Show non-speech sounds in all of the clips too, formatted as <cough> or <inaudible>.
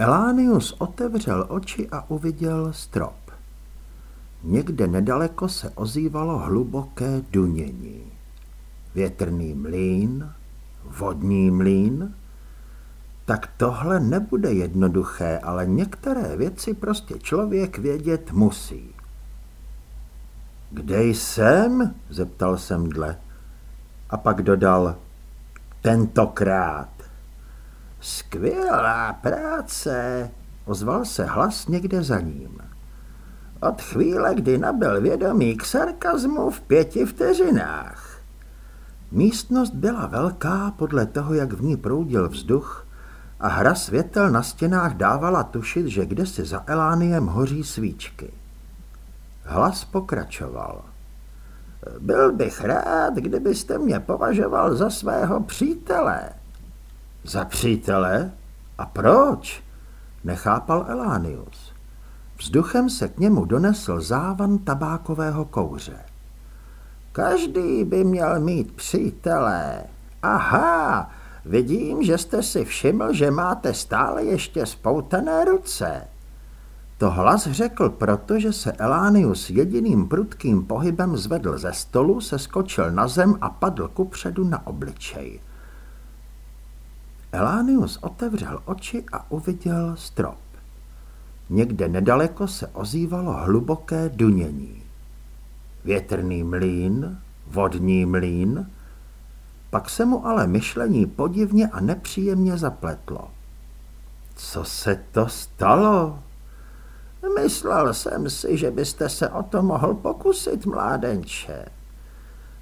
Elánius otevřel oči a uviděl strop. Někde nedaleko se ozývalo hluboké dunění. Větrný mlín, vodní mlín. Tak tohle nebude jednoduché, ale některé věci prostě člověk vědět musí. Kde jsem? zeptal jsem dle. A pak dodal, tentokrát. Skvělá práce, ozval se hlas někde za ním. Od chvíle, kdy nabil vědomí k sarkazmu v pěti vteřinách. Místnost byla velká podle toho, jak v ní proudil vzduch a hra světel na stěnách dávala tušit, že kde si za Elániem hoří svíčky. Hlas pokračoval. Byl bych rád, kdybyste mě považoval za svého přítele. Za přítele? A proč? Nechápal Elánius. Vzduchem se k němu donesl závan tabákového kouře. Každý by měl mít přítele. Aha, vidím, že jste si všiml, že máte stále ještě spoutané ruce. To hlas řekl, protože se Elánius jediným prudkým pohybem zvedl ze stolu, se skočil na zem a padl kupředu na obličej. Elánius otevřel oči a uviděl strop. Někde nedaleko se ozývalo hluboké dunění. Větrný mlín, vodní mlín, pak se mu ale myšlení podivně a nepříjemně zapletlo. Co se to stalo? Myslel jsem si, že byste se o to mohl pokusit, mládenče.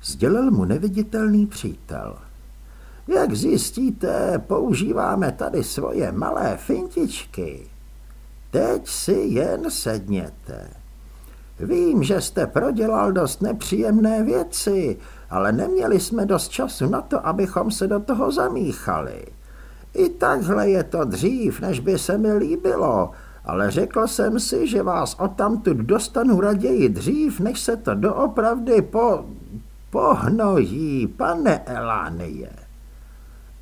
Sdělil mu neviditelný přítel. Jak zjistíte, používáme tady svoje malé fintičky. Teď si jen sedněte. Vím, že jste prodělal dost nepříjemné věci, ale neměli jsme dost času na to, abychom se do toho zamíchali. I takhle je to dřív, než by se mi líbilo, ale řekl jsem si, že vás odtamtud dostanu raději dřív, než se to doopravdy po... pohnojí, pane Elánie.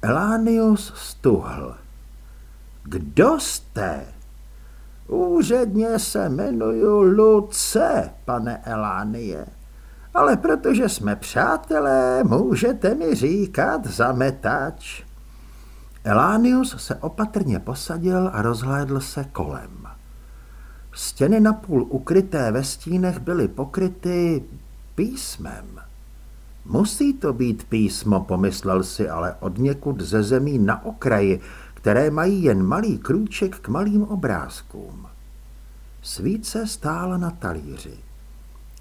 Elánius stuhl. Kdo jste? Úředně se jmenuju Luce, pane Elánie, ale protože jsme přátelé, můžete mi říkat zametač. Elánius se opatrně posadil a rozhlédl se kolem. Stěny napůl ukryté ve stínech byly pokryty písmem. Musí to být písmo, pomyslel si, ale od někud ze zemí na okraji, které mají jen malý krůček k malým obrázkům. Svíce stála na talíři.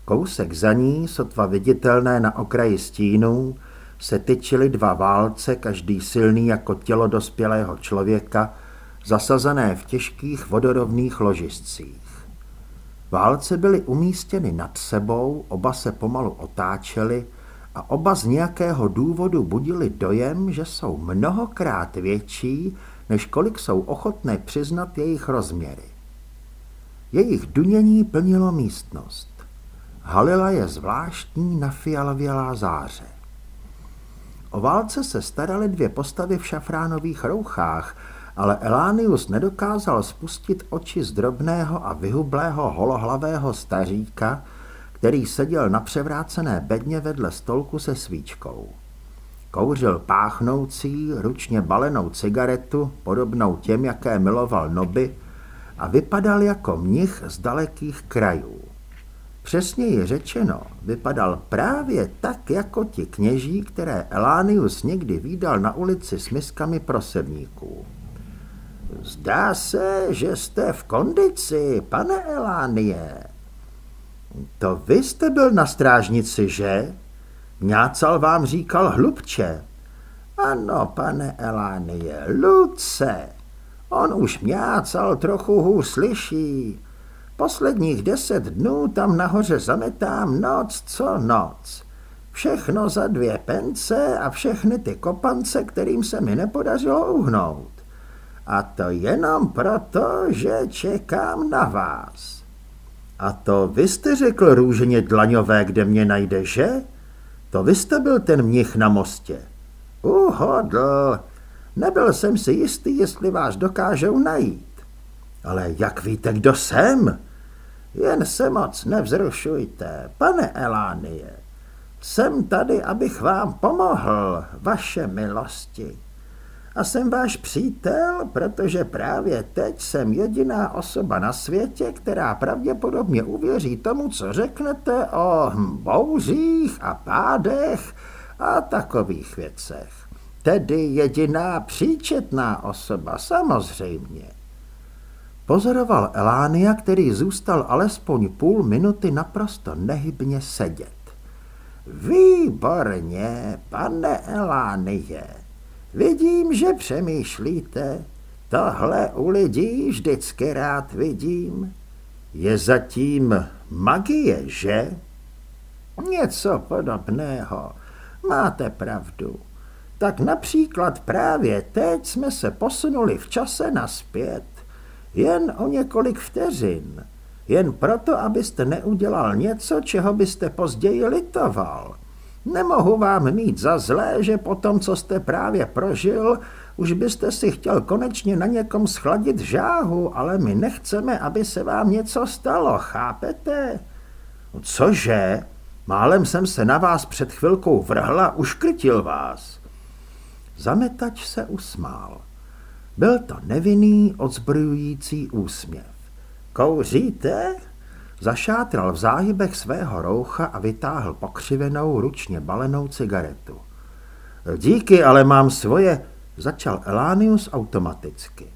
Kousek za ní, sotva viditelné na okraji stínů, se tyčily dva válce, každý silný jako tělo dospělého člověka, zasazené v těžkých vodorovných ložiscích. Válce byly umístěny nad sebou, oba se pomalu otáčely a oba z nějakého důvodu budili dojem, že jsou mnohokrát větší, než kolik jsou ochotné přiznat jejich rozměry. Jejich dunění plnilo místnost. Halila je zvláštní nafialovělá záře. O válce se staraly dvě postavy v šafránových rouchách, ale Elánius nedokázal spustit oči z drobného a vyhublého holohlavého staříka, který seděl na převrácené bedně vedle stolku se svíčkou. Kouřil páchnoucí, ručně balenou cigaretu, podobnou těm, jaké miloval Noby, a vypadal jako mnich z dalekých krajů. Přesněji řečeno, vypadal právě tak jako ti kněží, které Elánius někdy výdal na ulici s miskami prosebníků. Zdá se, že jste v kondici, pane Elánie. To vy jste byl na strážnici, že? Mňácal vám říkal hlubče. Ano, pane Elánie, Luce. On už mňácal trochu hůř slyší. Posledních deset dnů tam nahoře zametám noc co noc. Všechno za dvě pence a všechny ty kopance, kterým se mi nepodařilo uhnout. A to jenom proto, že čekám na vás. A to vy jste řekl růženě dlaňové, kde mě najde, že? To vy jste byl ten mnich na mostě. Uhodl. Nebyl jsem si jistý, jestli vás dokážou najít. Ale jak víte, kdo jsem? Jen se moc nevzrušujte, pane Elánie. Jsem tady, abych vám pomohl, vaše milosti. A jsem váš přítel, protože právě teď jsem jediná osoba na světě, která pravděpodobně uvěří tomu, co řeknete o bouřích a pádech a takových věcech. Tedy jediná příčetná osoba, samozřejmě. Pozoroval Elánia, který zůstal alespoň půl minuty naprosto nehybně sedět. Výborně, pane Elánie. Vidím, že přemýšlíte. Tohle u lidí vždycky rád vidím. Je zatím magie, že? Něco podobného. Máte pravdu. Tak například právě teď jsme se posunuli v čase naspět. Jen o několik vteřin. Jen proto, abyste neudělal něco, čeho byste později litoval. Nemohu vám mít za zlé, že po tom, co jste právě prožil, už byste si chtěl konečně na někom schladit žáhu, ale my nechceme, aby se vám něco stalo, chápete? Cože? Málem jsem se na vás před chvilkou vrhla, uškrtil vás. Zametač se usmál. Byl to nevinný, odzbrojující úsměv. Kouříte? Zašátral v záhybech svého roucha a vytáhl pokřivenou, ručně balenou cigaretu. Díky, ale mám svoje, začal Elánius automaticky.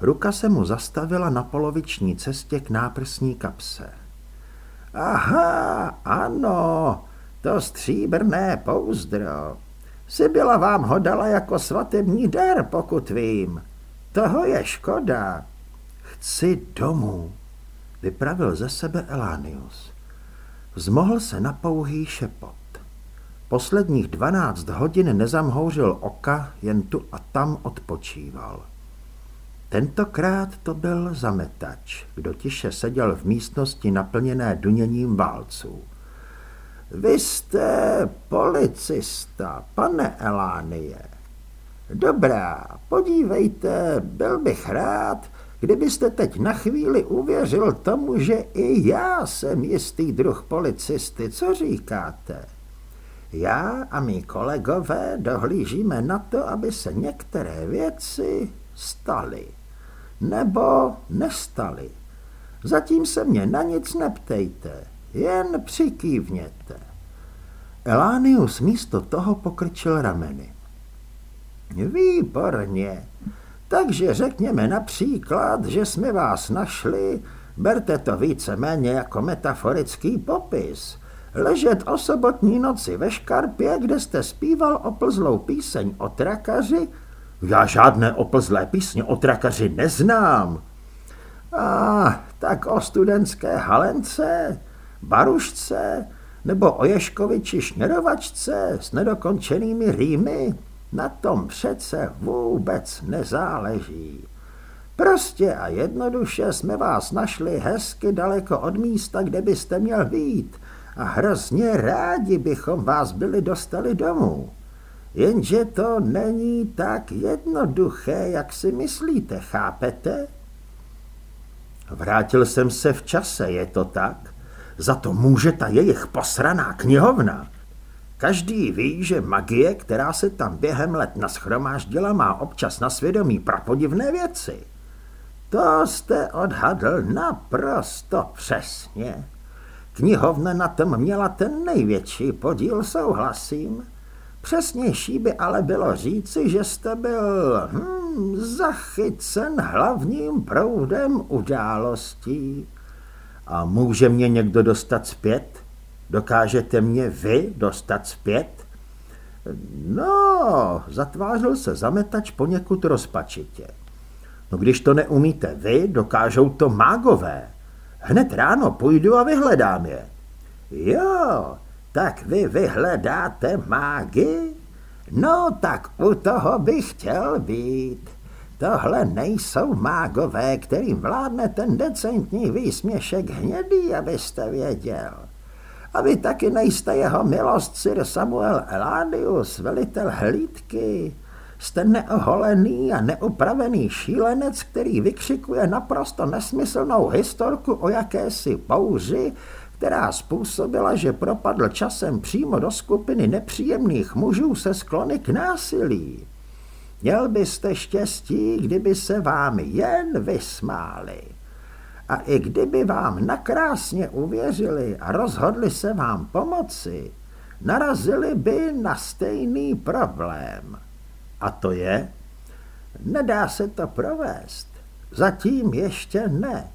Ruka se mu zastavila na poloviční cestě k náprsní kapse. Aha, ano, to stříbrné pouzdro. Sibyla vám ho dala jako svatební dar, pokud vím. Toho je škoda. Chci domů, vypravil ze sebe Elánius. Zmohl se na pouhý šepot. Posledních dvanáct hodin nezamhouřil oka, jen tu a tam odpočíval. Tentokrát to byl zametač, kdo tiše seděl v místnosti naplněné duněním válců. Vy jste policista, pane Elánie. Dobrá, podívejte, byl bych rád, kdybyste teď na chvíli uvěřil tomu, že i já jsem jistý druh policisty. Co říkáte? Já a mý kolegové dohlížíme na to, aby se některé věci staly. Nebo nestaly. Zatím se mě na nic neptejte. Jen přikývněte. Elánius místo toho pokrčil rameny. Výborně. Takže řekněme například, že jsme vás našli, berte to víceméně jako metaforický popis. Ležet o sobotní noci ve škarpě, kde jste zpíval oplzlou píseň o trakaři. Já žádné oplzlé písně o trakaři neznám. A tak o studentské halence barušce nebo o Ješkoviči šněrovačce s nedokončenými rýmy, na tom přece vůbec nezáleží. Prostě a jednoduše jsme vás našli hezky daleko od místa, kde byste měl být a hrozně rádi bychom vás byli dostali domů. Jenže to není tak jednoduché, jak si myslíte, chápete? Vrátil jsem se v čase, je to tak? Za to může ta jejich posraná knihovna. Každý ví, že magie, která se tam během let naschromáždila, má občas na svědomí prapodivné věci. To jste odhadl naprosto přesně. Knihovna na tom měla ten největší podíl, souhlasím. Přesnější by ale bylo říci, že jste byl hmm, zachycen hlavním proudem událostí. A může mě někdo dostat zpět? Dokážete mě vy dostat zpět? No, zatvářil se zametač poněkud rozpačitě. No když to neumíte vy, dokážou to mágové. Hned ráno půjdu a vyhledám je. Jo, tak vy vyhledáte mágy? No tak u toho bych chtěl být. Tohle nejsou mágové, kterým vládne ten decentní výsměšek hnědý, abyste věděl. A vy taky nejste jeho milost Sir Samuel Eladius, velitel hlídky. Jste neoholený a neupravený šílenec, který vykřikuje naprosto nesmyslnou historku o jakési bouři, která způsobila, že propadl časem přímo do skupiny nepříjemných mužů se sklony k násilí. Měl byste štěstí, kdyby se vám jen vysmáli. A i kdyby vám nakrásně uvěřili a rozhodli se vám pomoci, narazili by na stejný problém. A to je, nedá se to provést. Zatím ještě ne.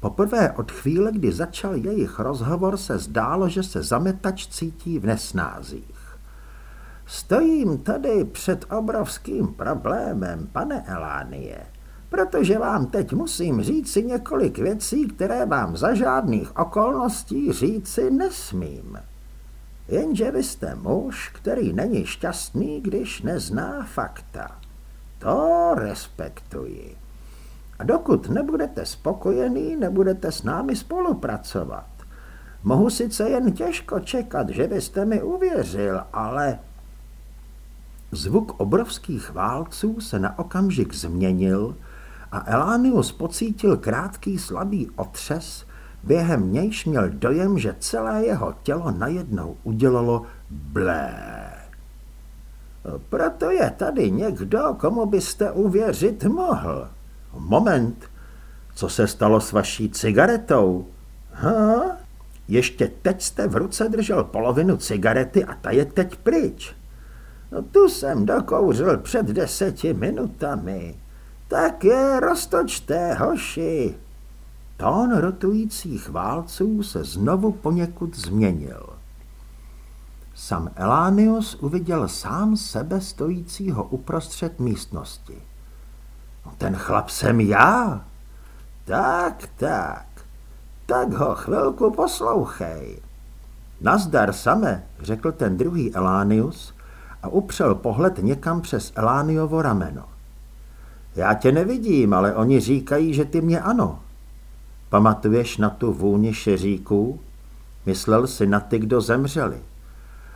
Poprvé od chvíle, kdy začal jejich rozhovor, se zdálo, že se zametač cítí v nesnázích. Stojím tady před obrovským problémem, pane Elánie, protože vám teď musím říci několik věcí, které vám za žádných okolností říci nesmím. Jenže vy jste muž, který není šťastný, když nezná fakta. To respektuji. A dokud nebudete spokojený, nebudete s námi spolupracovat. Mohu sice jen těžko čekat, že byste mi uvěřil, ale... Zvuk obrovských válců se na okamžik změnil a Elánius pocítil krátký slabý otřes, během nějž měl dojem, že celé jeho tělo najednou udělalo blé. Proto je tady někdo, komu byste uvěřit mohl. Moment, co se stalo s vaší cigaretou? Ha? Ještě teď jste v ruce držel polovinu cigarety a ta je teď pryč. No tu jsem dokouřil před deseti minutami. Tak je, roztočte, hoši. Tón rotujících válců se znovu poněkud změnil. Sam Elánius uviděl sám sebe stojícího uprostřed místnosti. No, ten chlap jsem já. Tak, tak. Tak ho chvilku poslouchej. Nazdar same, řekl ten druhý Elánius a upřel pohled někam přes Elániovo rameno. Já tě nevidím, ale oni říkají, že ty mě ano. Pamatuješ na tu vůni šeříků? Myslel si na ty, kdo zemřeli.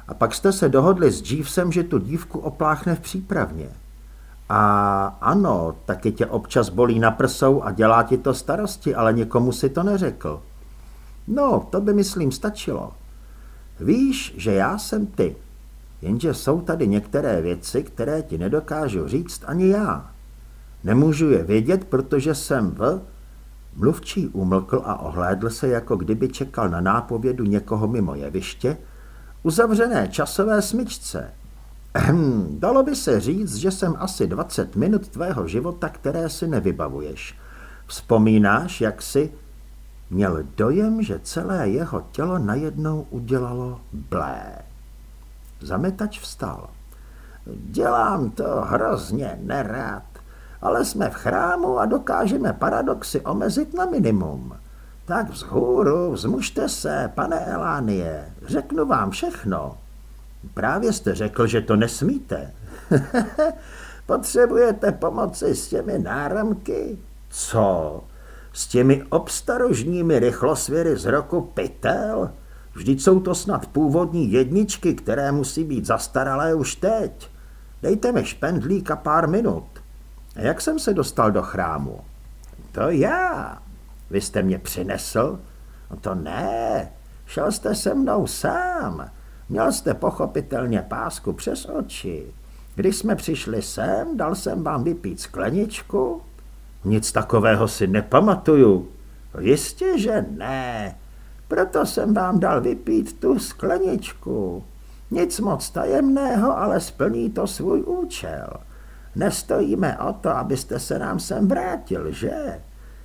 A pak jste se dohodli s Jeevesem, že tu dívku opláchne v přípravně. A ano, taky tě občas bolí na prsou a dělá ti to starosti, ale někomu si to neřekl. No, to by myslím stačilo. Víš, že já jsem ty. Jenže jsou tady některé věci, které ti nedokážu říct ani já. Nemůžu je vědět, protože jsem v... Mluvčí umlkl a ohlédl se, jako kdyby čekal na nápovědu někoho mimo jeviště, uzavřené časové smyčce. Ehm, dalo by se říct, že jsem asi 20 minut tvého života, které si nevybavuješ. Vzpomínáš, jak si... Měl dojem, že celé jeho tělo najednou udělalo blé. Zametač vstal. Dělám to hrozně nerád, ale jsme v chrámu a dokážeme paradoxy omezit na minimum. Tak vzhůru, vzmužte se, pane Elánie, řeknu vám všechno. Právě jste řekl, že to nesmíte. <laughs> Potřebujete pomoci s těmi náramky? Co? S těmi obstarožními rychlosvěry z roku pytel? Vždyť jsou to snad původní jedničky, které musí být zastaralé už teď. Dejte mi špendlík a pár minut. A jak jsem se dostal do chrámu? To já. Vy jste mě přinesl? No to ne. Šel jste se mnou sám. Měl jste pochopitelně pásku přes oči. Když jsme přišli sem, dal jsem vám vypít skleničku? Nic takového si nepamatuju. Jistě, že ne. Proto jsem vám dal vypít tu skleničku. Nic moc tajemného, ale splní to svůj účel. Nestojíme o to, abyste se nám sem vrátil, že?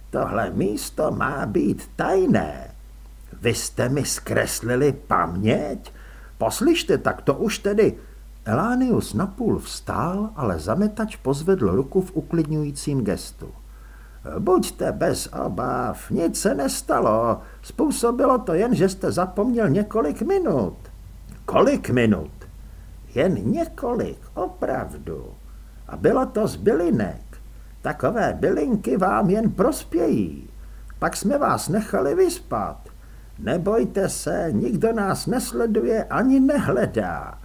Tohle místo má být tajné. Vy jste mi zkreslili paměť? Poslyšte, tak to už tedy... Elánius napůl vstál, ale zametač pozvedl ruku v uklidňujícím gestu. Buďte bez obav, nic se nestalo. Způsobilo to jen, že jste zapomněl několik minut. Kolik minut? Jen několik, opravdu. A bylo to z bylinek. Takové bylinky vám jen prospějí. Pak jsme vás nechali vyspat. Nebojte se, nikdo nás nesleduje ani nehledá.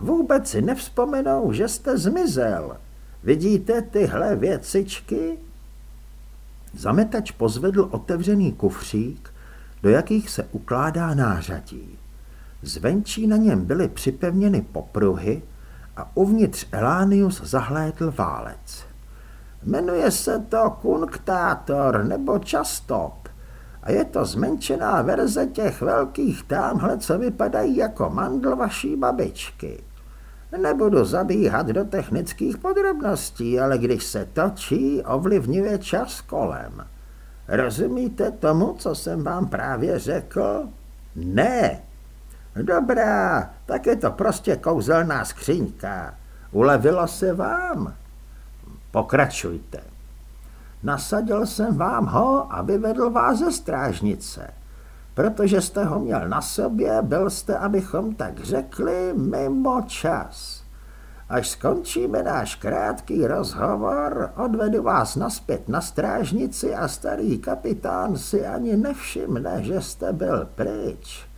Vůbec si nevzpomenou, že jste zmizel. Vidíte tyhle věcičky? Zametač pozvedl otevřený kufřík, do jakých se ukládá nářadí. Zvenčí na něm byly připevněny popruhy a uvnitř Elánius zahlédl válec. Jmenuje se to kunktátor nebo častop a je to zmenšená verze těch velkých támhle, co vypadají jako mandl vaší babičky. Nebudu zabíhat do technických podrobností, ale když se točí, ovlivňuje čas kolem. Rozumíte tomu, co jsem vám právě řekl? Ne. Dobrá, tak je to prostě kouzelná skříňka. Ulevilo se vám? Pokračujte. Nasadil jsem vám ho a vyvedl vás ze strážnice. Protože jste ho měl na sobě, byl jste, abychom tak řekli, mimo čas. Až skončíme náš krátký rozhovor, odvedu vás naspět na strážnici a starý kapitán si ani nevšimne, že jste byl pryč.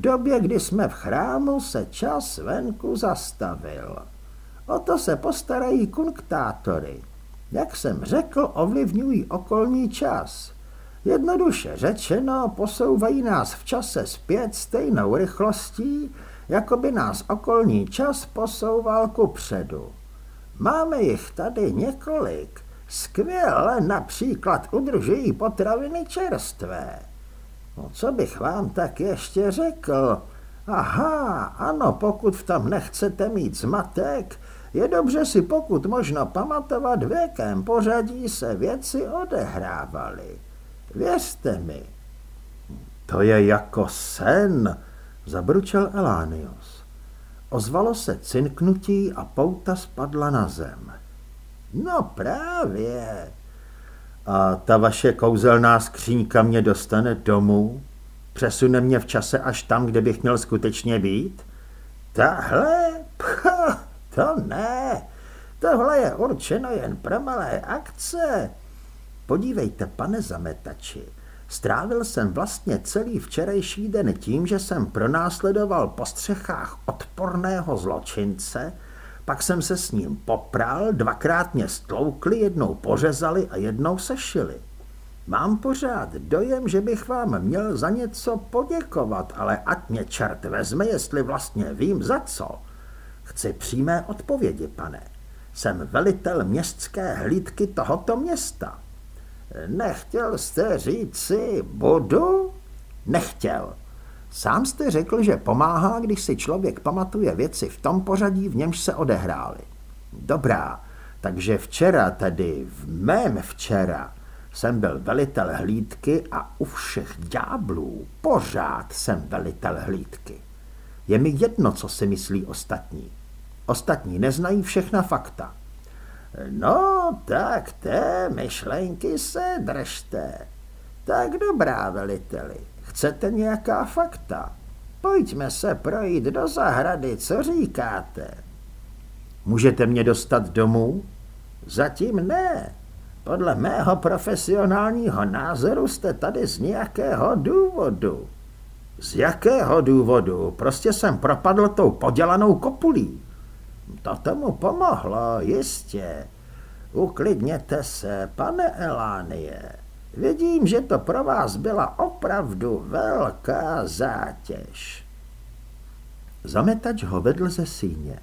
Době, kdy jsme v chrámu, se čas venku zastavil. O to se postarají kunktátory. Jak jsem řekl, ovlivňují okolní čas. Jednoduše řečeno, posouvají nás v čase zpět stejnou rychlostí, jako by nás okolní čas posouval ku předu. Máme jich tady několik. Skvěle například udržují potraviny čerstvé. No co bych vám tak ještě řekl? Aha, ano, pokud v tom nechcete mít zmatek, je dobře si pokud možno pamatovat, v jakém pořadí se věci odehrávaly. Věřte mi. To je jako sen, zabručel Elánios. Ozvalo se cinknutí a pouta spadla na zem. No právě. A ta vaše kouzelná skřínka mě dostane domů? Přesune mě v čase až tam, kde bych měl skutečně být? Tahle? Pcha, to ne. Tohle je určeno jen pro malé akce. Podívejte, pane zametači, strávil jsem vlastně celý včerejší den tím, že jsem pronásledoval po střechách odporného zločince, pak jsem se s ním popral, dvakrát mě stloukli, jednou pořezali a jednou sešili. Mám pořád dojem, že bych vám měl za něco poděkovat, ale ať mě čert vezme, jestli vlastně vím za co. Chci přímé odpovědi, pane. Jsem velitel městské hlídky tohoto města. Nechtěl jste říci budu? Nechtěl. Sám jste řekl, že pomáhá, když si člověk pamatuje věci v tom pořadí, v němž se odehrály. Dobrá, takže včera, tedy v mém včera, jsem byl velitel hlídky a u všech ďáblů pořád jsem velitel hlídky. Je mi jedno, co si myslí ostatní. Ostatní neznají všechna fakta. No, tak té myšlenky se držte. Tak dobrá, veliteli, chcete nějaká fakta? Pojďme se projít do zahrady, co říkáte? Můžete mě dostat domů? Zatím ne. Podle mého profesionálního názoru jste tady z nějakého důvodu. Z jakého důvodu? Prostě jsem propadl tou podělanou kopulí. To tomu pomohlo, jistě. Uklidněte se, pane Elánie. Vidím, že to pro vás byla opravdu velká zátěž. Zametač ho vedl ze síně.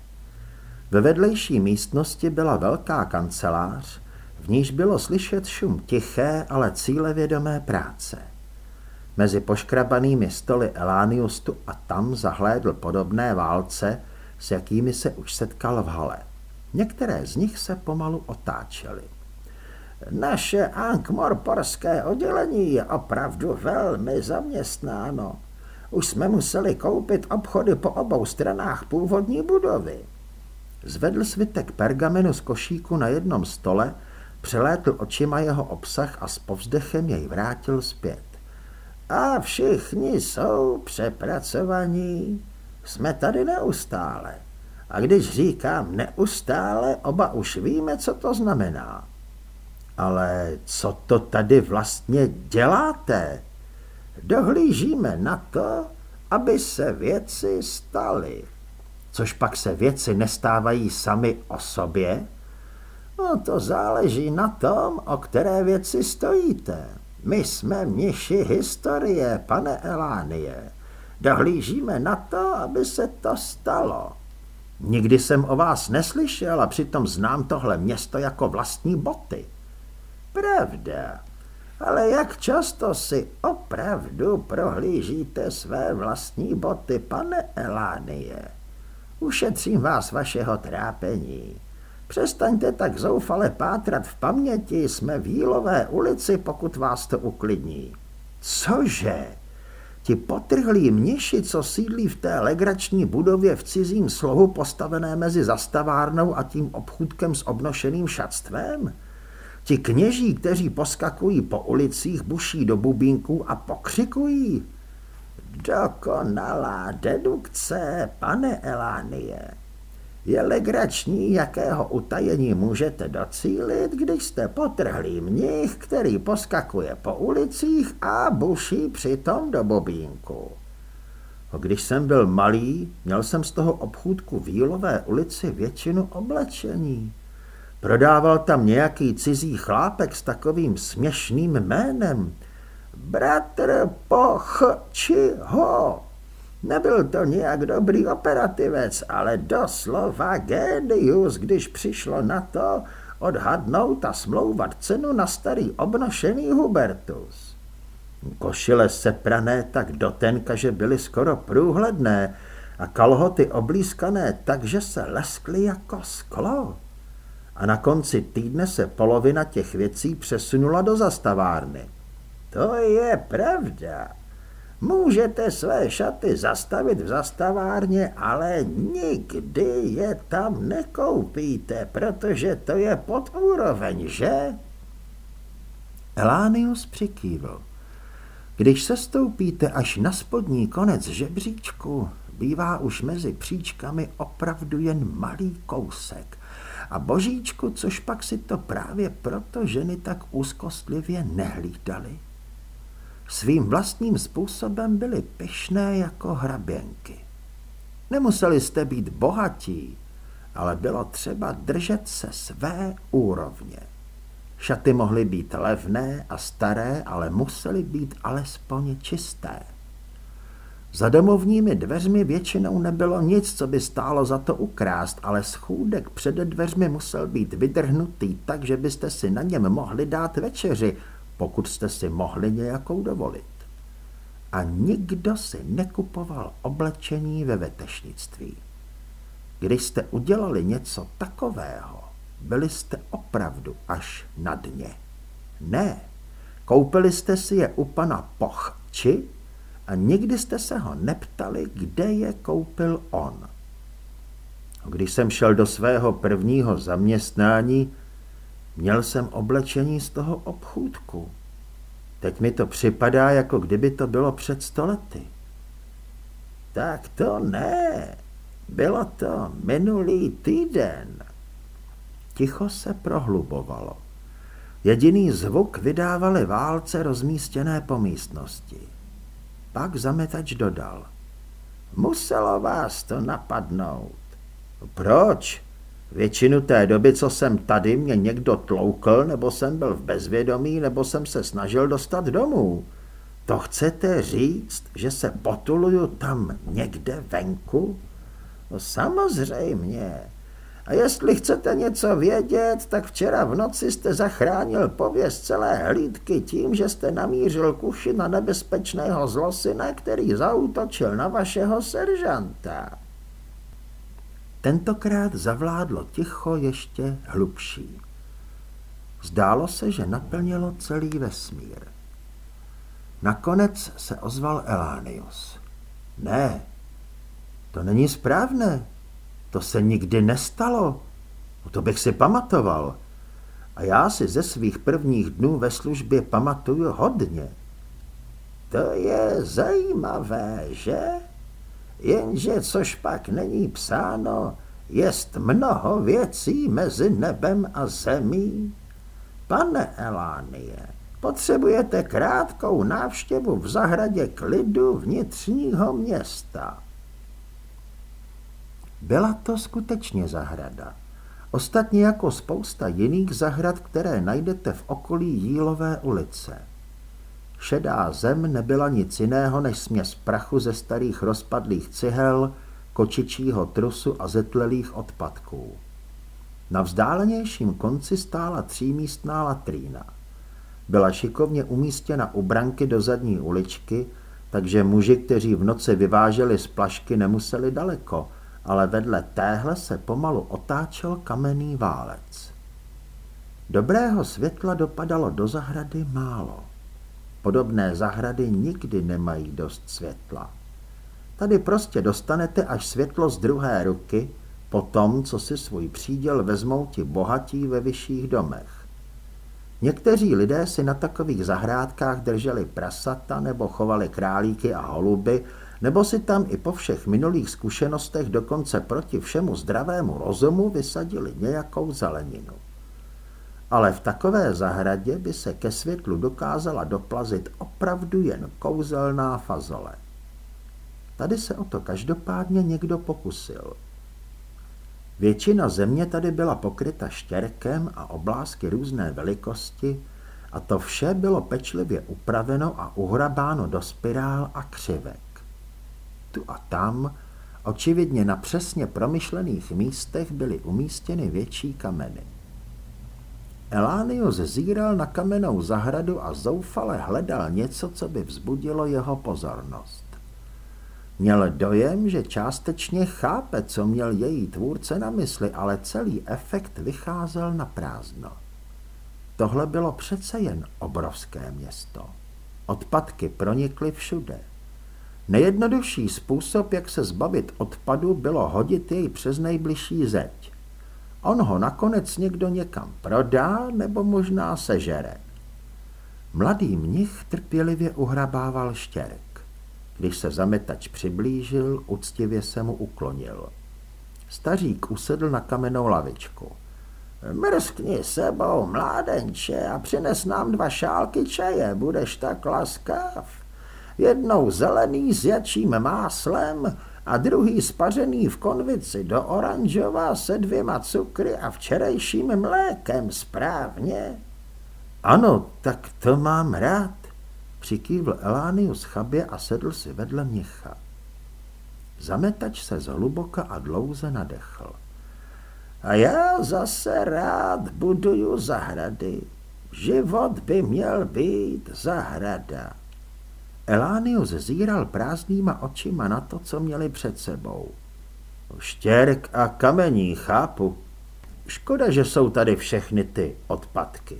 Ve vedlejší místnosti byla velká kancelář, v níž bylo slyšet šum tiché, ale cílevědomé práce. Mezi poškrabanými stoly Elánius tu a tam zahlédl podobné válce, s jakými se už setkal v hale. Některé z nich se pomalu otáčely. Naše Ankh-Morporské oddělení je opravdu velmi zaměstnáno. Už jsme museli koupit obchody po obou stranách původní budovy. Zvedl svitek pergamenu z košíku na jednom stole, přelétl očima jeho obsah a s povzdechem jej vrátil zpět. A všichni jsou přepracovaní. Jsme tady neustále. A když říkám neustále, oba už víme, co to znamená. Ale co to tady vlastně děláte? Dohlížíme na to, aby se věci staly. Což pak se věci nestávají sami o sobě? No to záleží na tom, o které věci stojíte. My jsme měši historie, pane Elánie. Dohlížíme na to, aby se to stalo. Nikdy jsem o vás neslyšel a přitom znám tohle město jako vlastní boty. Pravda, ale jak často si opravdu prohlížíte své vlastní boty, pane Elánie? Ušetřím vás vašeho trápení. Přestaňte tak zoufale pátrat v paměti, jsme v Jílové ulici, pokud vás to uklidní. Cože? Ti potrhlí mniši, co sídlí v té legrační budově v cizím slohu postavené mezi zastavárnou a tím obchůdkem s obnošeným šatstvem? Ti kněží, kteří poskakují po ulicích, buší do bubínků a pokřikují? Dokonalá dedukce, pane Elánie. Je legrační, jakého utajení můžete docílit, když jste potrhlý mnich, který poskakuje po ulicích a buší přitom do bobínku. Když jsem byl malý, měl jsem z toho obchůdku v Jílové ulici většinu oblečení. Prodával tam nějaký cizí chlápek s takovým směšným jménem. Bratr Pochčiho. Nebyl to nějak dobrý operativec, ale doslova genius, když přišlo na to odhadnout a smlouvat cenu na starý obnošený Hubertus. Košile seprané tak do tenka, že byly skoro průhledné a kalhoty oblízkané tak, že se leskly jako sklo. A na konci týdne se polovina těch věcí přesunula do zastavárny. To je pravda, Můžete své šaty zastavit v zastavárně, ale nikdy je tam nekoupíte, protože to je pod úroveň, že? Elánius přikývl. Když se stoupíte až na spodní konec žebříčku, bývá už mezi příčkami opravdu jen malý kousek. A božíčku, což pak si to právě proto ženy tak úzkostlivě nehlídali, svým vlastním způsobem byly pyšné jako hraběnky. Nemuseli jste být bohatí, ale bylo třeba držet se své úrovně. Šaty mohly být levné a staré, ale musely být alespoň čisté. Za domovními dveřmi většinou nebylo nic, co by stálo za to ukrást, ale schůdek před dveřmi musel být vydrhnutý tak, že byste si na něm mohli dát večeři, pokud jste si mohli nějakou dovolit. A nikdo si nekupoval oblečení ve vetešnictví. Když jste udělali něco takového, byli jste opravdu až na dně. Ne, koupili jste si je u pana Pochči a nikdy jste se ho neptali, kde je koupil on. Když jsem šel do svého prvního zaměstnání, Měl jsem oblečení z toho obchůdku. Teď mi to připadá, jako kdyby to bylo před stolety. Tak to ne. Bylo to minulý týden. Ticho se prohlubovalo. Jediný zvuk vydávali válce rozmístěné po místnosti. Pak zametač dodal. Muselo vás to napadnout. Proč? Většinu té doby, co jsem tady, mě někdo tloukl, nebo jsem byl v bezvědomí, nebo jsem se snažil dostat domů. To chcete říct, že se potuluju tam někde venku? No samozřejmě. A jestli chcete něco vědět, tak včera v noci jste zachránil pověst celé hlídky tím, že jste namířil kuši na nebezpečného zlosina, který zautočil na vašeho seržanta. Tentokrát zavládlo ticho ještě hlubší. Zdálo se, že naplnilo celý vesmír. Nakonec se ozval Elánius. Ne, to není správné. To se nikdy nestalo. To bych si pamatoval. A já si ze svých prvních dnů ve službě pamatuju hodně. To je zajímavé, že? jenže což pak není psáno, jest mnoho věcí mezi nebem a zemí. Pane Elánie, potřebujete krátkou návštěvu v zahradě klidu vnitřního města. Byla to skutečně zahrada. Ostatně jako spousta jiných zahrad, které najdete v okolí Jílové ulice. Šedá zem nebyla nic jiného než směs prachu ze starých rozpadlých cihel, kočičího trusu a zetlelých odpadků. Na vzdálenějším konci stála třímístná latrína. Byla šikovně umístěna u branky do zadní uličky, takže muži, kteří v noci vyváželi z plašky, nemuseli daleko, ale vedle téhle se pomalu otáčel kamenný válec. Dobrého světla dopadalo do zahrady málo. Podobné zahrady nikdy nemají dost světla. Tady prostě dostanete až světlo z druhé ruky, po tom, co si svůj příděl vezmou ti bohatí ve vyšších domech. Někteří lidé si na takových zahrádkách drželi prasata nebo chovali králíky a holuby, nebo si tam i po všech minulých zkušenostech dokonce proti všemu zdravému rozumu vysadili nějakou zeleninu. Ale v takové zahradě by se ke světlu dokázala doplazit opravdu jen kouzelná fazole. Tady se o to každopádně někdo pokusil. Většina země tady byla pokryta štěrkem a oblásky různé velikosti a to vše bylo pečlivě upraveno a uhrabáno do spirál a křivek. Tu a tam, očividně na přesně promyšlených místech, byly umístěny větší kameny. Elánius zíral na kamennou zahradu a zoufale hledal něco, co by vzbudilo jeho pozornost. Měl dojem, že částečně chápe, co měl její tvůrce na mysli, ale celý efekt vycházel na prázdno. Tohle bylo přece jen obrovské město. Odpadky pronikly všude. Nejjednodušší způsob, jak se zbavit odpadu, bylo hodit jej přes nejbližší zeď. On ho nakonec někdo někam prodá nebo možná sežere. Mladý mnich trpělivě uhrabával štěrk. Když se zametač přiblížil, uctivě se mu uklonil. Stařík usedl na kamennou lavičku. Mrskni sebou, mládenče, a přines nám dva šálky čaje, budeš tak laskav. Jednou zelený s jačím máslem a druhý spařený v konvici do oranžova se dvěma cukry a včerejším mlékem, správně? Ano, tak to mám rád, Přikývl Elánius chabě a sedl si vedle mnicha. Zametač se zhluboka a dlouze nadechl. A já zase rád buduju zahrady. Život by měl být zahrada. Elánius zíral prázdnýma očima na to, co měli před sebou. Štěrk a kamení, chápu. Škoda, že jsou tady všechny ty odpadky.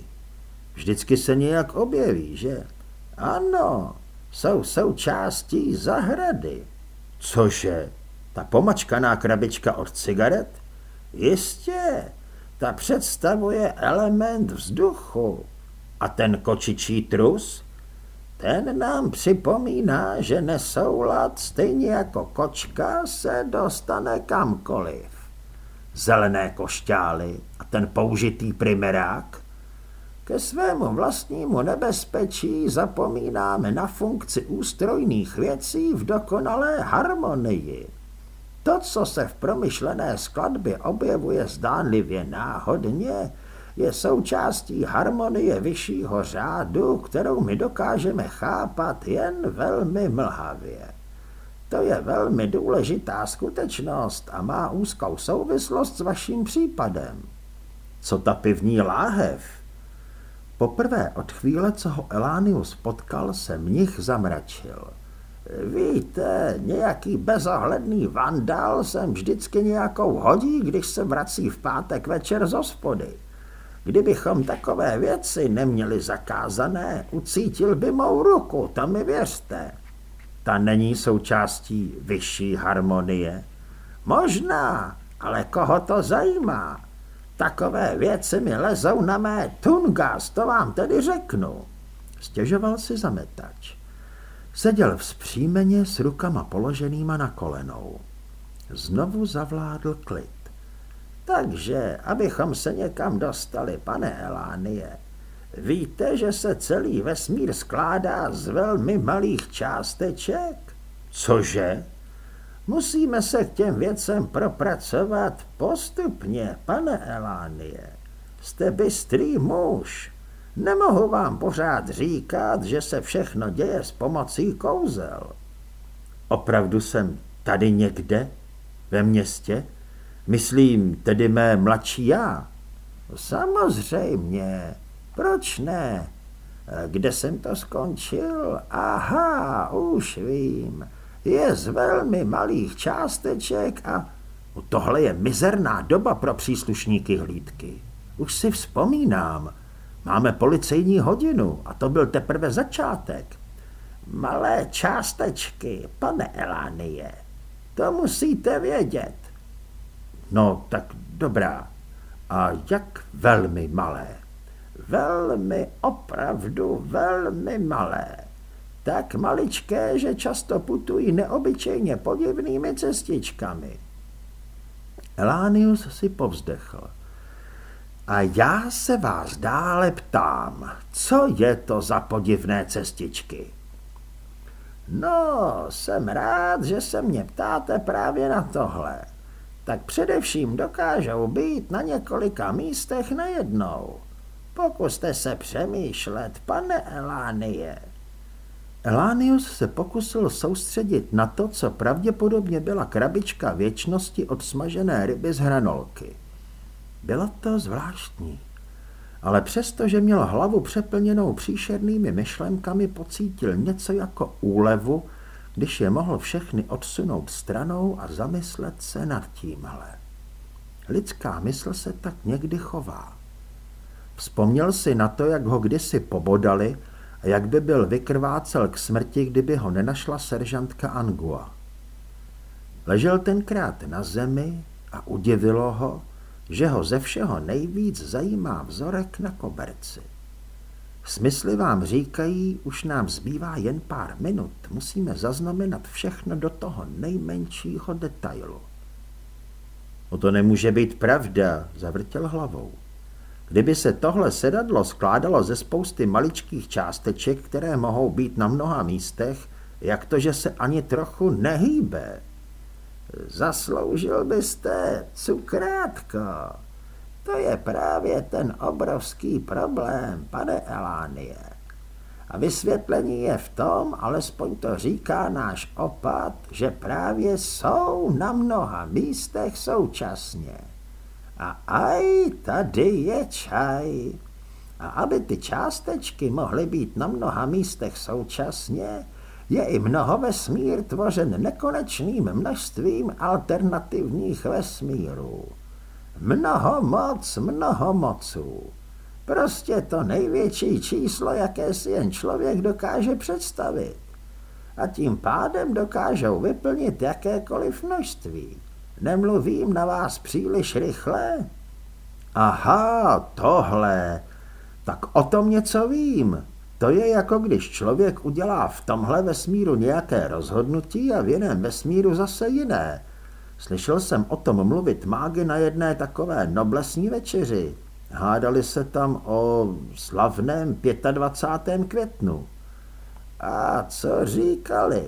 Vždycky se nějak objeví, že? Ano, jsou součástí zahrady. Cože? Ta pomačkaná krabička od cigaret? Jistě, ta představuje element vzduchu. A ten kočičí trus? Ten nám připomíná, že nesoulad, stejně jako kočka, se dostane kamkoliv. Zelené košťály a ten použitý primerák? Ke svému vlastnímu nebezpečí zapomínáme na funkci ústrojných věcí v dokonalé harmonii. To, co se v promyšlené skladbě objevuje zdánlivě náhodně, je součástí harmonie vyššího řádu, kterou my dokážeme chápat jen velmi mlhavě. To je velmi důležitá skutečnost a má úzkou souvislost s vaším případem. Co ta pivní láhev? Poprvé od chvíle, co ho Elánius potkal, se mnich zamračil. Víte, nějaký bezohledný vandal sem vždycky nějakou hodí, když se vrací v pátek večer z hospody. Kdybychom takové věci neměli zakázané, ucítil by mou ruku, to mi věřte. Ta není součástí vyšší harmonie. Možná, ale koho to zajímá? Takové věci mi lezou na mé tungas, to vám tedy řeknu. Stěžoval si zametač. Seděl vzpřímeně s rukama položenýma na kolenou. Znovu zavládl klid. Takže, abychom se někam dostali, pane Elánie, víte, že se celý vesmír skládá z velmi malých částeček? Cože? Musíme se k těm věcem propracovat postupně, pane Elánie. Jste bystrý muž. Nemohu vám pořád říkat, že se všechno děje s pomocí kouzel. Opravdu jsem tady někde? Ve městě? Myslím, tedy mé mladší já. Samozřejmě. Proč ne? Kde jsem to skončil? Aha, už vím. Je z velmi malých částeček a tohle je mizerná doba pro příslušníky hlídky. Už si vzpomínám. Máme policejní hodinu a to byl teprve začátek. Malé částečky, pane Elánie, to musíte vědět. No, tak dobrá. A jak velmi malé? Velmi, opravdu velmi malé. Tak maličké, že často putují neobyčejně podivnými cestičkami. Elánius si povzdechl. A já se vás dále ptám, co je to za podivné cestičky? No, jsem rád, že se mě ptáte právě na tohle. Tak především dokážou být na několika místech najednou. Pokuste se přemýšlet, pane Elánie. Elánius se pokusil soustředit na to, co pravděpodobně byla krabička věčnosti od smažené ryby z hranolky. Bylo to zvláštní, ale přesto, že měl hlavu přeplněnou příšernými myšlenkami, pocítil něco jako úlevu, když je mohl všechny odsunout stranou a zamyslet se nad tímhle. Lidská mysl se tak někdy chová. Vzpomněl si na to, jak ho kdysi pobodali a jak by byl vykrvácel k smrti, kdyby ho nenašla seržantka Angua. Ležel tenkrát na zemi a udivilo ho, že ho ze všeho nejvíc zajímá vzorek na koberci. Smysly vám říkají, už nám zbývá jen pár minut, musíme zaznamenat všechno do toho nejmenšího detailu. O to nemůže být pravda, zavrtěl hlavou. Kdyby se tohle sedadlo skládalo ze spousty maličkých částeček, které mohou být na mnoha místech, jak to, že se ani trochu nehýbe? Zasloužil byste cukrátko. To je právě ten obrovský problém, pane Elánie. A vysvětlení je v tom, alespoň to říká náš opat, že právě jsou na mnoha místech současně. A aj tady je čaj. A aby ty částečky mohly být na mnoha místech současně, je i mnoho vesmír tvořen nekonečným množstvím alternativních vesmírů. Mnoho moc, mnoho moců. Prostě to největší číslo, jaké si jen člověk dokáže představit. A tím pádem dokážou vyplnit jakékoliv množství. Nemluvím na vás příliš rychle? Aha, tohle. Tak o tom něco vím. To je jako když člověk udělá v tomhle vesmíru nějaké rozhodnutí a v jiném vesmíru zase jiné. Slyšel jsem o tom mluvit mágy na jedné takové noblesní večeři. Hádali se tam o slavném 25. květnu. A co říkali?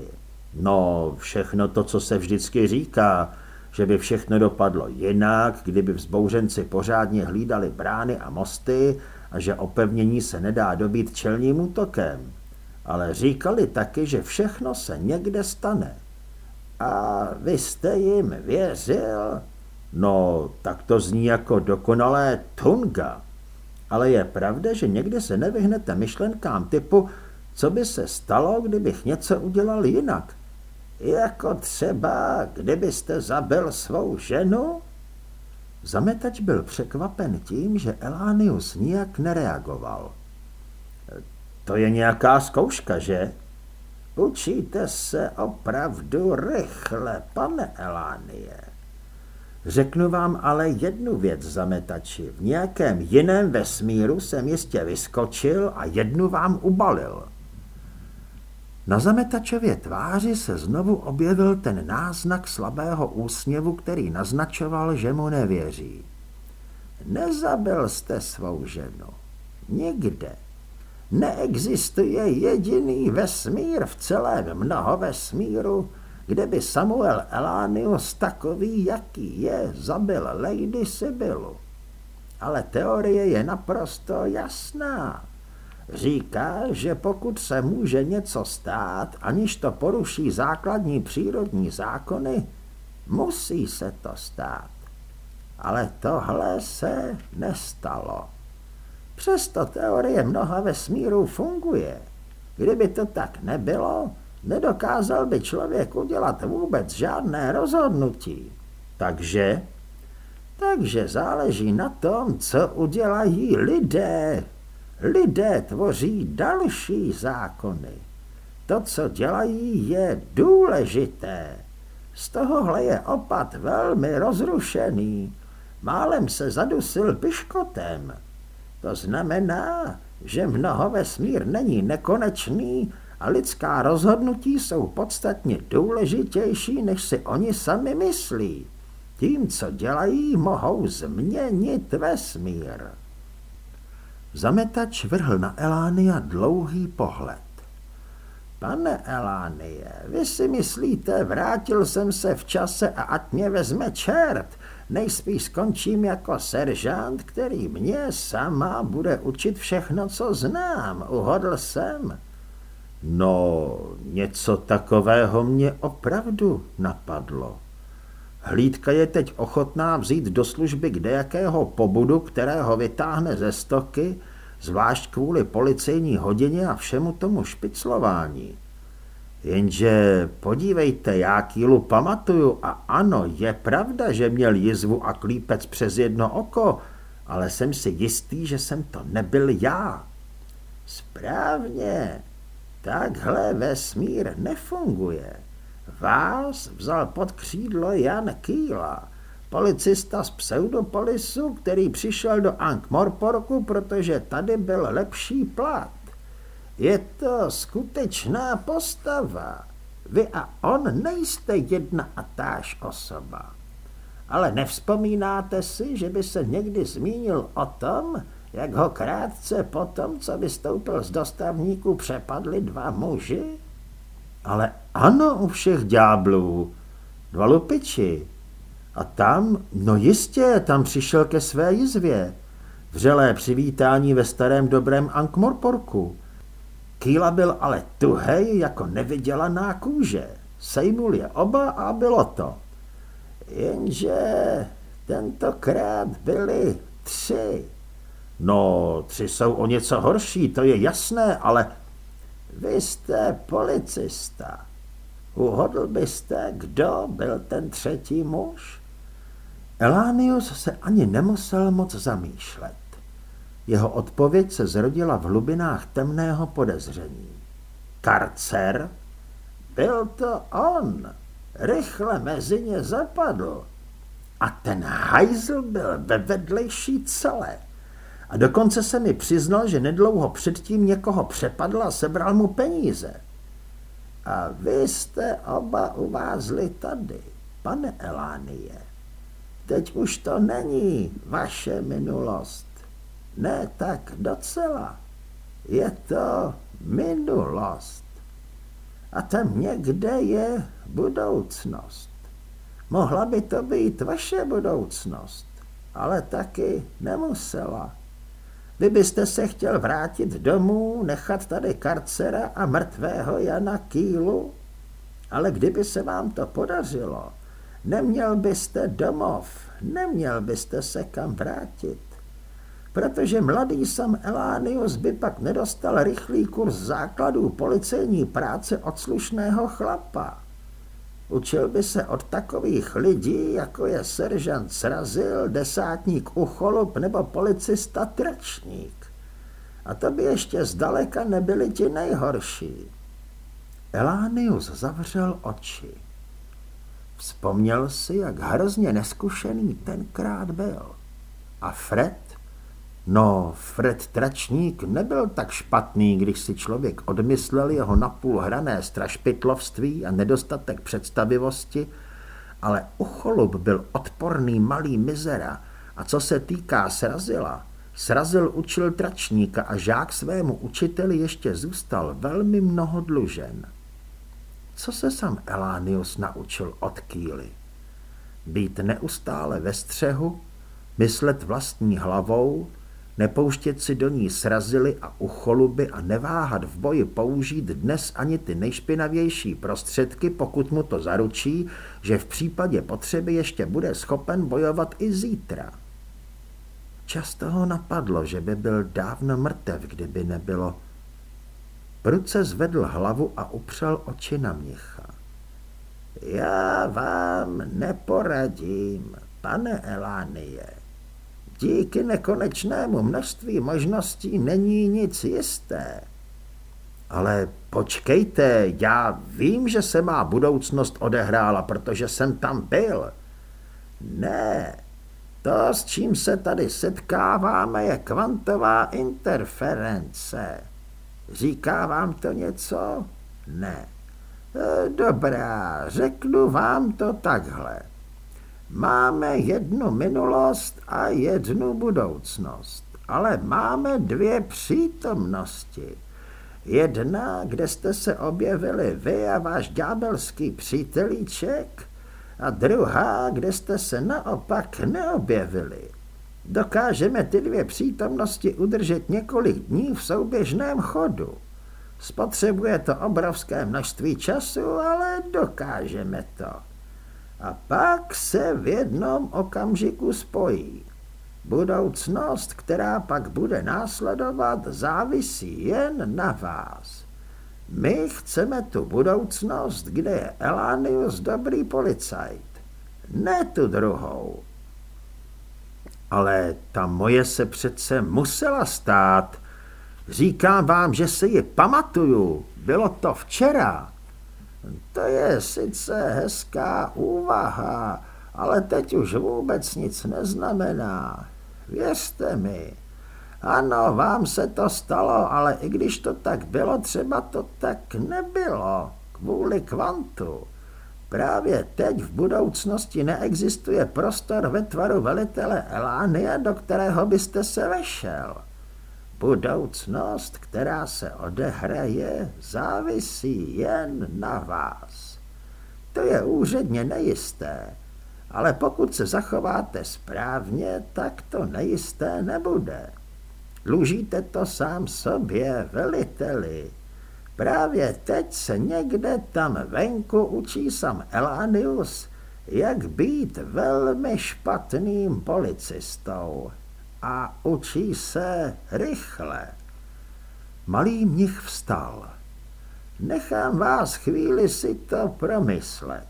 No, všechno to, co se vždycky říká, že by všechno dopadlo jinak, kdyby vzbouřenci pořádně hlídali brány a mosty a že opevnění se nedá dobít čelním útokem. Ale říkali taky, že všechno se někde stane. A vy jste jim věřil? No, tak to zní jako dokonalé tunga. Ale je pravda, že někdy se nevyhnete myšlenkám typu, co by se stalo, kdybych něco udělal jinak. Jako třeba, kdybyste zabil svou ženu? Zametač byl překvapen tím, že Elánius nijak nereagoval. To je nějaká zkouška, že? Učíte se opravdu rychle, pane Elánie. Řeknu vám ale jednu věc, zametači. V nějakém jiném vesmíru jsem jistě vyskočil a jednu vám ubalil. Na zametačově tváři se znovu objevil ten náznak slabého úsměvu, který naznačoval, že mu nevěří. Nezabil jste svou ženu. Nikde. Neexistuje jediný vesmír v celém mnoho vesmíru, kdyby Samuel Elánius takový, jaký je, zabil Lady Sibylu. Ale teorie je naprosto jasná. Říká, že pokud se může něco stát, aniž to poruší základní přírodní zákony, musí se to stát. Ale tohle se nestalo. Přesto teorie mnoha vesmírů funguje. Kdyby to tak nebylo, nedokázal by člověk udělat vůbec žádné rozhodnutí. Takže? Takže záleží na tom, co udělají lidé. Lidé tvoří další zákony. To, co dělají, je důležité. Z tohohle je opat velmi rozrušený. Málem se zadusil piškotem. To znamená, že mnoho vesmír není nekonečný a lidská rozhodnutí jsou podstatně důležitější, než si oni sami myslí. Tím, co dělají, mohou změnit vesmír. Zametač vrhl na Elánia dlouhý pohled. Pane Elánie, vy si myslíte, vrátil jsem se v čase a ať mě vezme čert, nejspíš skončím jako seržant, který mě sama bude učit všechno, co znám. Uhodl jsem. No, něco takového mě opravdu napadlo. Hlídka je teď ochotná vzít do služby kdejakého pobudu, kterého vytáhne ze stoky, zvlášť kvůli policejní hodině a všemu tomu špiclování. Jenže podívejte, já Kýlu pamatuju a ano, je pravda, že měl jizvu a klípec přes jedno oko, ale jsem si jistý, že jsem to nebyl já. Správně, takhle vesmír nefunguje. Vás vzal pod křídlo Jan Kýla, policista z Pseudopolisu, který přišel do Ankh-Morporku, protože tady byl lepší plat. Je to skutečná postava. Vy a on nejste jedna a táž osoba. Ale nevzpomínáte si, že by se někdy zmínil o tom, jak ho krátce potom, co vystoupil z dostavníku, přepadli dva muži? Ale ano, u všech ďáblů. Dva lupiči. A tam, no jistě, tam přišel ke své jizvě. Vřelé přivítání ve starém dobrém Ankmorporku. Kýla byl ale tuhej jako nevydělaná kůže. Sejmul je oba a bylo to. Jenže tentokrát byli tři. No, tři jsou o něco horší, to je jasné, ale vy jste policista. Uhodl byste, kdo byl ten třetí muž? Elánius se ani nemusel moc zamýšlet. Jeho odpověď se zrodila v hlubinách temného podezření. Karcer? Byl to on. Rychle mezi ně zapadl. A ten hajzl byl ve vedlejší celé. A dokonce se mi přiznal, že nedlouho předtím někoho přepadl a sebral mu peníze. A vy jste oba uvázli tady, pane Elánie. Teď už to není vaše minulost. Ne tak docela. Je to minulost. A tam někde je budoucnost. Mohla by to být vaše budoucnost, ale taky nemusela. Vy byste se chtěl vrátit domů, nechat tady karcera a mrtvého Jana Kýlu? Ale kdyby se vám to podařilo, neměl byste domov, neměl byste se kam vrátit. Protože mladý Sam Elánius by pak nedostal rychlý kurz základů policejní práce od slušného chlapa. Učil by se od takových lidí, jako je seržant Srazil, desátník Ucholup nebo policista Tračník. A to by ještě zdaleka nebyli ti nejhorší. Elánius zavřel oči. Vzpomněl si, jak hrozně neskušený tenkrát byl. A Fred? No, Fred Tračník nebyl tak špatný, když si člověk odmyslel jeho napůl hrané strašpitlovství a nedostatek představivosti, ale ucholup byl odporný malý mizera a co se týká Srazila, Srazil učil Tračníka a žák svému učiteli ještě zůstal velmi mnoho dlužen. Co se sam Elánius naučil od Kýly? Být neustále ve střehu, myslet vlastní hlavou, nepouštět si do ní srazily a ucholuby a neváhat v boji použít dnes ani ty nejšpinavější prostředky, pokud mu to zaručí, že v případě potřeby ještě bude schopen bojovat i zítra. Často ho napadlo, že by byl dávno mrtev, kdyby nebylo. Pruce zvedl hlavu a upřel oči na měcha. Já vám neporadím, pane Elánie. Díky nekonečnému množství možností není nic jisté. Ale počkejte, já vím, že se má budoucnost odehrála, protože jsem tam byl. Ne, to, s čím se tady setkáváme, je kvantová interference. Říká vám to něco? Ne. E, dobrá, řeknu vám to takhle. Máme jednu minulost a jednu budoucnost, ale máme dvě přítomnosti. Jedna, kde jste se objevili vy a váš ďábelský přítelíček, a druhá, kde jste se naopak neobjevili. Dokážeme ty dvě přítomnosti udržet několik dní v souběžném chodu. Spotřebuje to obrovské množství času, ale dokážeme to. A pak se v jednom okamžiku spojí. Budoucnost, která pak bude následovat, závisí jen na vás. My chceme tu budoucnost, kde je Elánius dobrý policajt. Ne tu druhou. Ale ta moje se přece musela stát. Říkám vám, že si ji pamatuju. Bylo to včera. To je sice hezká úvaha, ale teď už vůbec nic neznamená. Věřte mi. Ano, vám se to stalo, ale i když to tak bylo, třeba to tak nebylo. Kvůli kvantu. Právě teď v budoucnosti neexistuje prostor ve tvaru velitele Elánie, do kterého byste se vešel. Budoucnost, která se odehraje, závisí jen na vás. To je úředně nejisté, ale pokud se zachováte správně, tak to nejisté nebude. Dlužíte to sám sobě, veliteli. Právě teď se někde tam venku učí sam Elánius, jak být velmi špatným policistou. A učí se rychle. Malý mnich vstal. Nechám vás chvíli si to promyslet.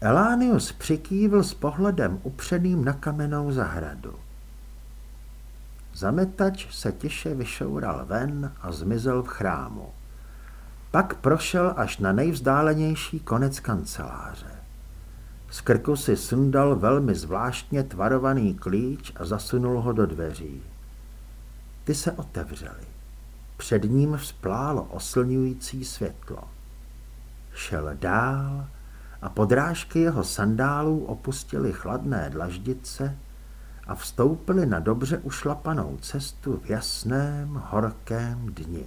Elánius přikývl s pohledem upřeným na kamennou zahradu. Zametač se tiše vyšoural ven a zmizel v chrámu. Pak prošel až na nejvzdálenější konec kanceláře. Z krku si sundal velmi zvláštně tvarovaný klíč a zasunul ho do dveří. Ty se otevřely. Před ním vzplálo oslňující světlo. Šel dál a podrážky jeho sandálů opustily chladné dlaždice a vstoupili na dobře ušlapanou cestu v jasném, horkém dni.